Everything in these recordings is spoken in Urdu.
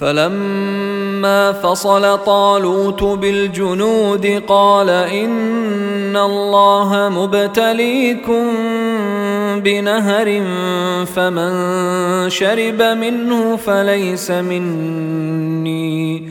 فلما فصل طالوت بالجنود قال إن الله مبتليكم بنهر فمن شرب منه فليس مني.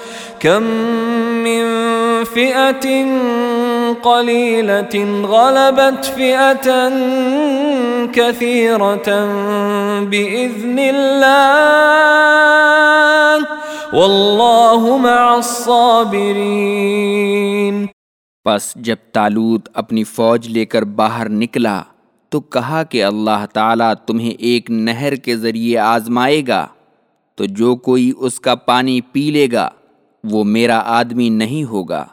كم من فئة قليلة غلبت فئة كثيرة بإذن الله والله مع الصابرين. پس جب تالوت اپنی فوج لے کر باہر نکلا تو کہا کہ اللہ تعالیٰ تمہیں ایک نہر کے ذریعے آزمائے گا تو جو کوئی اس کا پانی پی لے گا وہ میرا آدمی نہیں ہوگا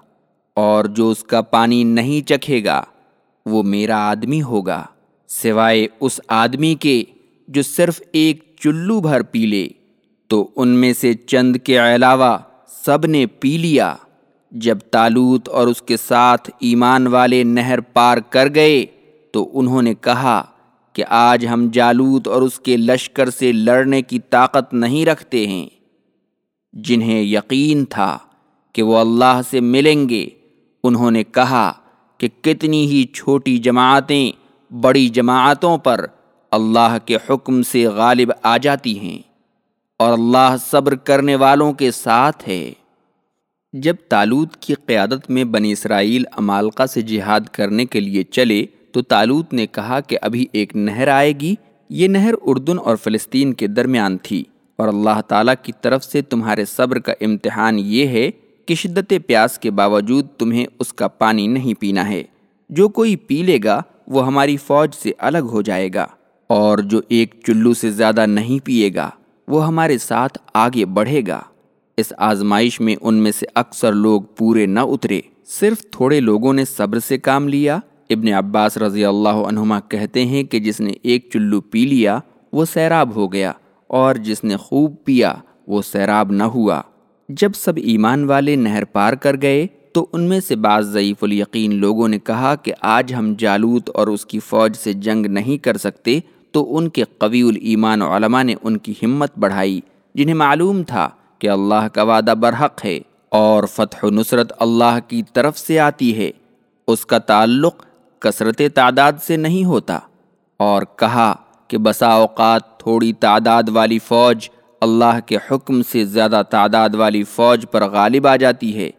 اور جو اس کا پانی نہیں چکھے گا، وہ میرا آدمی ہوگا، سوائے اس آدمی کے جو صرف ایک چلو بھر پی لے۔ تو ان میں سے چند کے علاوہ سب نے پی لیا۔ جب تالوت اور اس کے ساتھ ایمان والے نہر پار کر گئے، تو انہوں نے کہا کہ آج ہم جالوت اور اس کے لشکر سے لڑنے کی طاقت نہیں رکھتے ہیں۔ جنہیں یقین تھا کہ وہ اللہ سے ملیں گے، انہوں نے کہا کہ کتنی ہی چھوٹی جماعتیں بڑی جماعتوں پر اللہ کے حکم سے غالب آ جاتی ہیں اور اللہ صبر کرنے والوں کے ساتھ ہے۔ جب تالوت کی قیادت میں بنی اسرائیل امالقہ سے جہاد کرنے کے لیے چلے، تو تالوت نے کہا کہ ابھی ایک نہر آئے گی۔ یہ نہر اردن اور فلسطین کے درمیان تھی۔ اور اللہ تعالیٰ کی طرف سے تمہارے صبر کا امتحان یہ ہے کہ شدت پیاس کے باوجود تمہیں اس کا پانی نہیں پینا ہے۔ جو کوئی پی لے گا، وہ ہماری فوج سے الگ ہو جائے گا۔ اور جو ایک چلو سے زیادہ نہیں پیے گا، وہ ہمارے ساتھ آگے بڑھے گا۔ اس آزمائش میں ان میں سے اکثر لوگ پورے نہ اترے۔ صرف تھوڑے لوگوں نے صبر سے کام لیا۔ ابن عباس رضی اللہ عنہما کہتے ہیں کہ جس نے ایک چلو پی لیا، وہ سیراب ہو گیا۔ اور جس نے خوب پیا، وہ سیراب نہ ہوا۔ جب سب ایمان والے نہر پار کر گئے، تو ان میں سے بعض ضعیف الیقین لوگوں نے کہا کہ آج ہم جالوت اور اس کی فوج سے جنگ نہیں کر سکتے، تو ان کے قوی الایمان علماء نے ان کی ہمت بڑھائی، جنہیں معلوم تھا کہ اللہ کا وعدہ برحق ہے اور فتح و نصرت اللہ کی طرف سے آتی ہے۔ اس کا تعلق کثرت تعداد سے نہیں ہوتا۔ اور کہا کہ بسا اوقات تھوڑی تعداد والی فوج اللہ کے حکم سے زیادہ تعداد والی فوج پر غالب آ جاتی ہے۔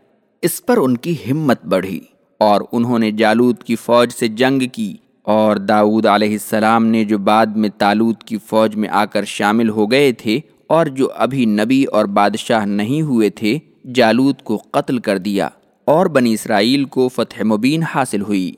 اس پر ان کی ہمت بڑھی اور انہوں نے جالود کی فوج سے جنگ کی اور داود علیہ السلام نے جو بعد میں تالوت کی فوج میں آ کر شامل ہو گئے تھے اور جو ابھی نبی اور بادشاہ نہیں ہوئے تھے جالود کو قتل کر دیا اور بنی اسرائیل کو فتح مبین حاصل ہوئی۔